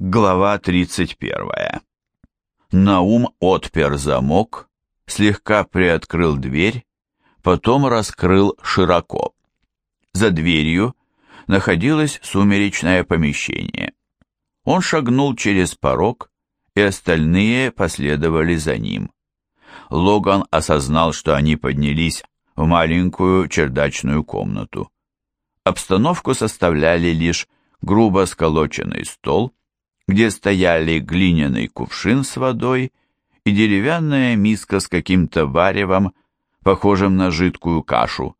Глава 31. Наум отпер замок, слегка приоткрыл дверь, потом раскрыл широко. За дверью находилось сумеречное помещение. Он шагнул через порог, и остальные последовали за ним. Логан осознал, что они поднялись в маленькую чердачную комнату. Обстановку составляли лишь грубо сколоченный стол, где стояли глиняный кувшин с водой и деревянная миска с каким-то варевом, похожим на жидкую кашу,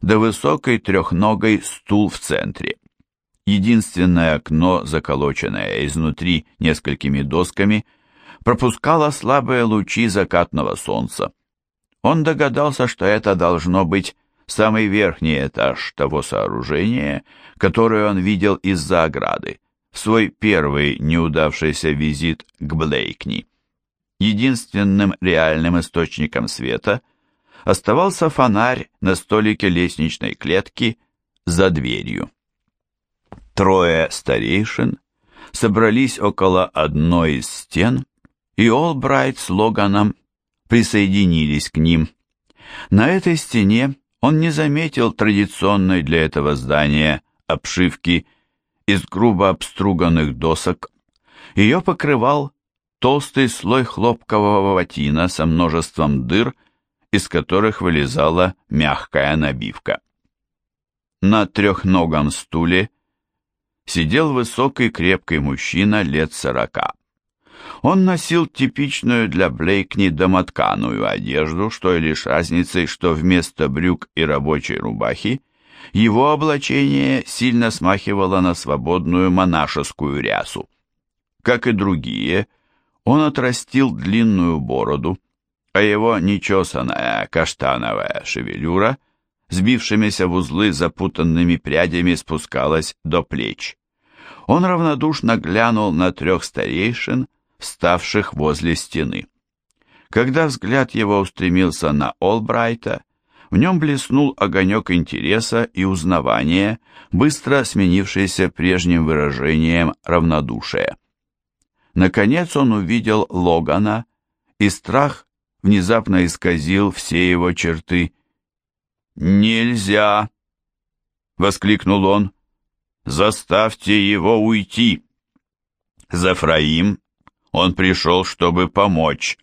да высокий трехногой стул в центре. Единственное окно, заколоченное изнутри несколькими досками, пропускало слабые лучи закатного солнца. Он догадался, что это должно быть самый верхний этаж того сооружения, которое он видел из-за ограды в свой первый неудавшийся визит к Блейкни. Единственным реальным источником света оставался фонарь на столике лестничной клетки за дверью. Трое старейшин собрались около одной из стен, и Олбрайт с Логаном присоединились к ним. На этой стене он не заметил традиционной для этого здания обшивки из грубо обструганных досок. Ее покрывал толстый слой хлопкового ватина со множеством дыр, из которых вылезала мягкая набивка. На трехногом стуле сидел высокий крепкий мужчина лет сорока. Он носил типичную для Блейкни домотканую одежду, что и лишь разницей, что вместо брюк и рабочей рубахи его облачение сильно смахивало на свободную монашескую рясу. Как и другие, он отрастил длинную бороду, а его нечесанная каштановая шевелюра сбившимися в узлы запутанными прядями спускалась до плеч. Он равнодушно глянул на трех старейшин, вставших возле стены. Когда взгляд его устремился на Олбрайта, в нем блеснул огонек интереса и узнавания, быстро сменившийся прежним выражением равнодушия. Наконец он увидел Логана, и страх внезапно исказил все его черты. «Нельзя!» — воскликнул он. «Заставьте его уйти!» Зафраим, он пришел, чтобы помочь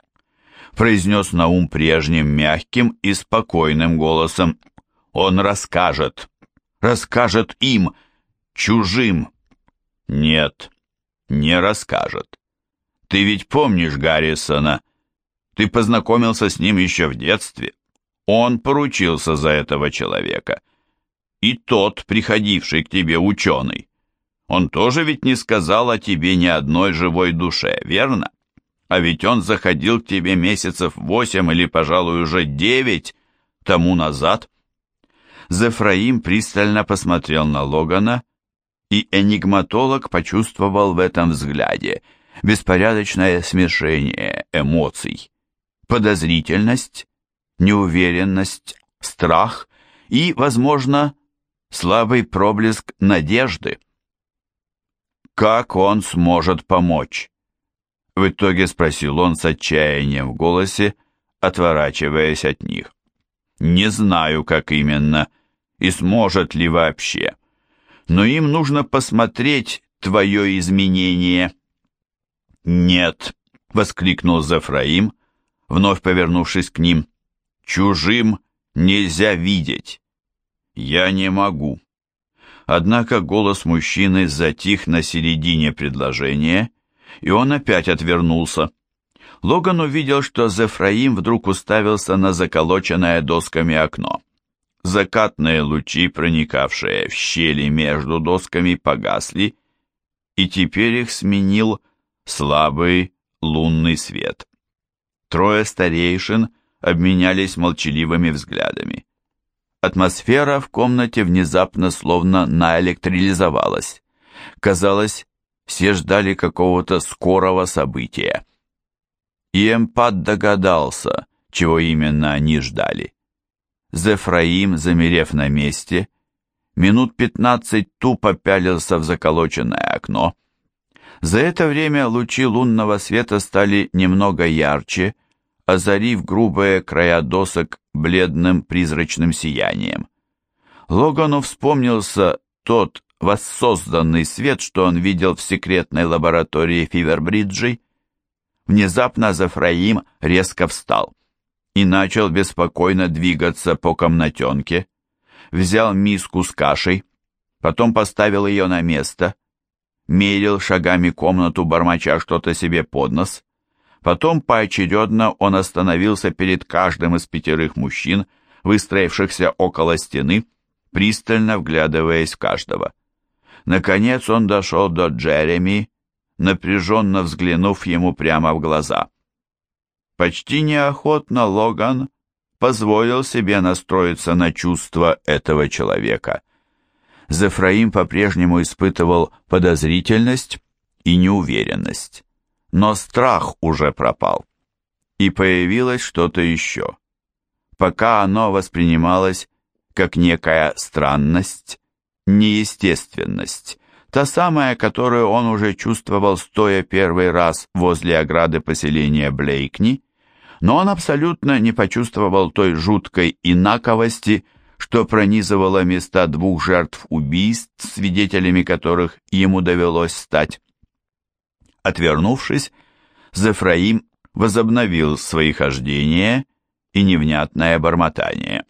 произнес Наум прежним мягким и спокойным голосом. «Он расскажет, расскажет им, чужим». «Нет, не расскажет. Ты ведь помнишь Гаррисона? Ты познакомился с ним еще в детстве. Он поручился за этого человека. И тот, приходивший к тебе ученый, он тоже ведь не сказал о тебе ни одной живой душе, верно? А ведь он заходил к тебе месяцев восемь или, пожалуй, уже девять тому назад. Зефраим пристально посмотрел на Логана, и энигматолог почувствовал в этом взгляде беспорядочное смешение эмоций, подозрительность, неуверенность, страх и, возможно, слабый проблеск надежды. Как он сможет помочь? В итоге спросил он с отчаянием в голосе, отворачиваясь от них. «Не знаю, как именно, и сможет ли вообще, но им нужно посмотреть твое изменение». «Нет», — воскликнул Зафраим, вновь повернувшись к ним, — «чужим нельзя видеть». «Я не могу». Однако голос мужчины затих на середине предложения, и он опять отвернулся. Логан увидел, что Зефраим вдруг уставился на заколоченное досками окно. Закатные лучи, проникавшие в щели между досками, погасли, и теперь их сменил слабый лунный свет. Трое старейшин обменялись молчаливыми взглядами. Атмосфера в комнате внезапно словно наэлектризовалась. Казалось, все ждали какого-то скорого события. И Эмпат догадался, чего именно они ждали. Зефраим, замерев на месте, минут пятнадцать тупо пялился в заколоченное окно. За это время лучи лунного света стали немного ярче, озарив грубые края досок бледным призрачным сиянием. Логану вспомнился тот воссозданный свет, что он видел в секретной лаборатории Фивербриджей. Внезапно Зафраим резко встал и начал беспокойно двигаться по комнатенке, взял миску с кашей, потом поставил ее на место, мерил шагами комнату, бормоча что-то себе под нос, Потом поочередно он остановился перед каждым из пятерых мужчин, выстроившихся около стены, пристально вглядываясь в каждого. Наконец он дошел до Джереми, напряженно взглянув ему прямо в глаза. Почти неохотно Логан позволил себе настроиться на чувства этого человека. Зефраим по-прежнему испытывал подозрительность и неуверенность но страх уже пропал. И появилось что-то еще. Пока оно воспринималось как некая странность, неестественность, та самая, которую он уже чувствовал, стоя первый раз возле ограды поселения Блейкни, но он абсолютно не почувствовал той жуткой инаковости, что пронизывало места двух жертв убийств, свидетелями которых ему довелось стать. Отвернувшись, Зефраим возобновил свои хождения и невнятное бормотание.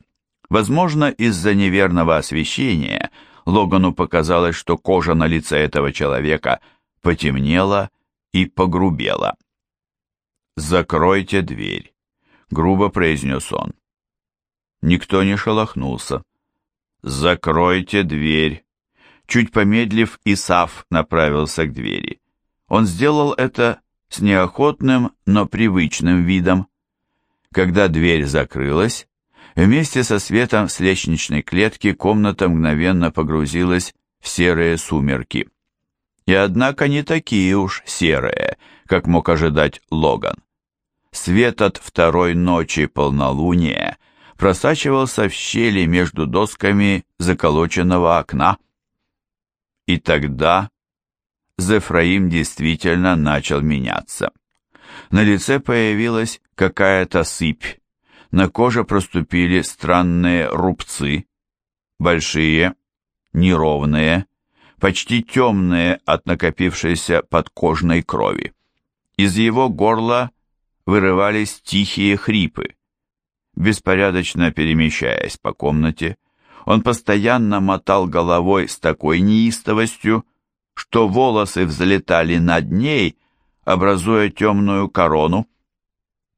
Возможно, из-за неверного освещения Логану показалось, что кожа на лице этого человека потемнела и погрубела. «Закройте дверь», — грубо произнес он. Никто не шелохнулся. «Закройте дверь». Чуть помедлив, Исаф направился к двери. Он сделал это с неохотным, но привычным видом. Когда дверь закрылась, вместе со светом с лестничной клетки комната мгновенно погрузилась в серые сумерки. И однако не такие уж серые, как мог ожидать Логан. Свет от второй ночи полнолуния просачивался в щели между досками заколоченного окна. И тогда Зефраим действительно начал меняться. На лице появилась какая-то сыпь, на коже проступили странные рубцы, большие, неровные, почти темные от накопившейся подкожной крови. Из его горла вырывались тихие хрипы. Беспорядочно перемещаясь по комнате, он постоянно мотал головой с такой неистовостью, что волосы взлетали над ней, образуя темную корону.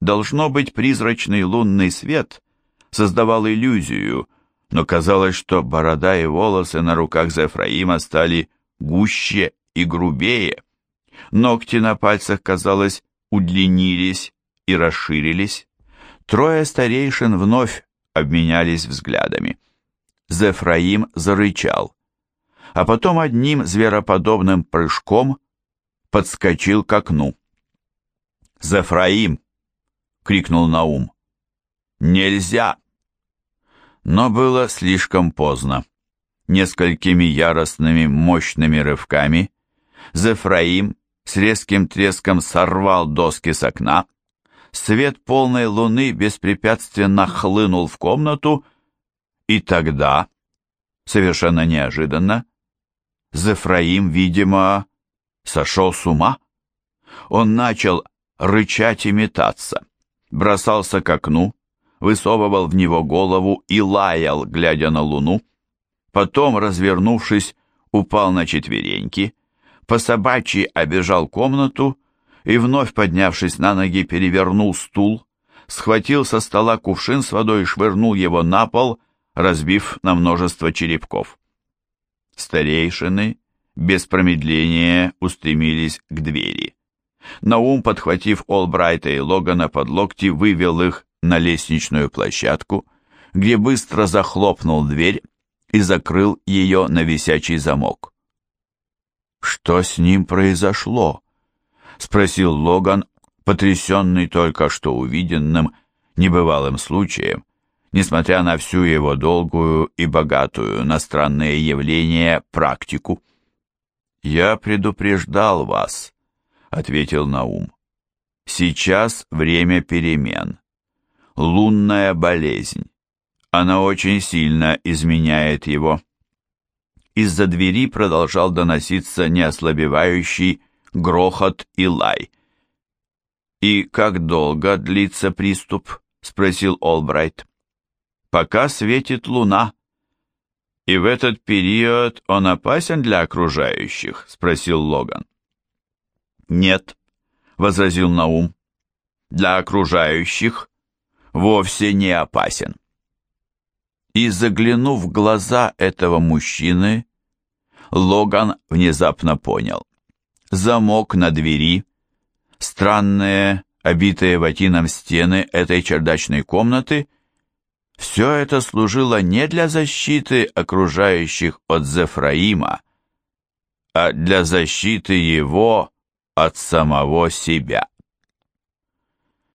Должно быть, призрачный лунный свет создавал иллюзию, но казалось, что борода и волосы на руках Зефраима стали гуще и грубее. Ногти на пальцах, казалось, удлинились и расширились. Трое старейшин вновь обменялись взглядами. Зефраим зарычал а потом одним звероподобным прыжком подскочил к окну. «Зефраим!» — крикнул Наум. «Нельзя!» Но было слишком поздно. Несколькими яростными мощными рывками Зефраим с резким треском сорвал доски с окна, свет полной луны беспрепятственно хлынул в комнату, и тогда, совершенно неожиданно, Зефраим, видимо, сошел с ума. Он начал рычать и метаться, бросался к окну, высовывал в него голову и лаял, глядя на луну. Потом, развернувшись, упал на четвереньки, по собачьи обежал комнату и, вновь поднявшись на ноги, перевернул стул, схватил со стола кувшин с водой и швырнул его на пол, разбив на множество черепков. Старейшины без промедления устремились к двери. Наум, подхватив Олбрайта и Логана под локти, вывел их на лестничную площадку, где быстро захлопнул дверь и закрыл ее на висячий замок. «Что с ним произошло?» — спросил Логан, потрясенный только что увиденным небывалым случаем, несмотря на всю его долгую и богатую на странные явления практику. «Я предупреждал вас», — ответил Наум. «Сейчас время перемен. Лунная болезнь. Она очень сильно изменяет его». Из-за двери продолжал доноситься неослабевающий грохот и лай. «И как долго длится приступ?» — спросил Олбрайт. «Пока светит луна», «И в этот период он опасен для окружающих?» — спросил Логан. «Нет», — возразил Наум, — «для окружающих вовсе не опасен». И заглянув в глаза этого мужчины, Логан внезапно понял. Замок на двери, странные, обитые ватином стены этой чердачной комнаты — все это служило не для защиты окружающих от Зефраима, а для защиты его от самого себя.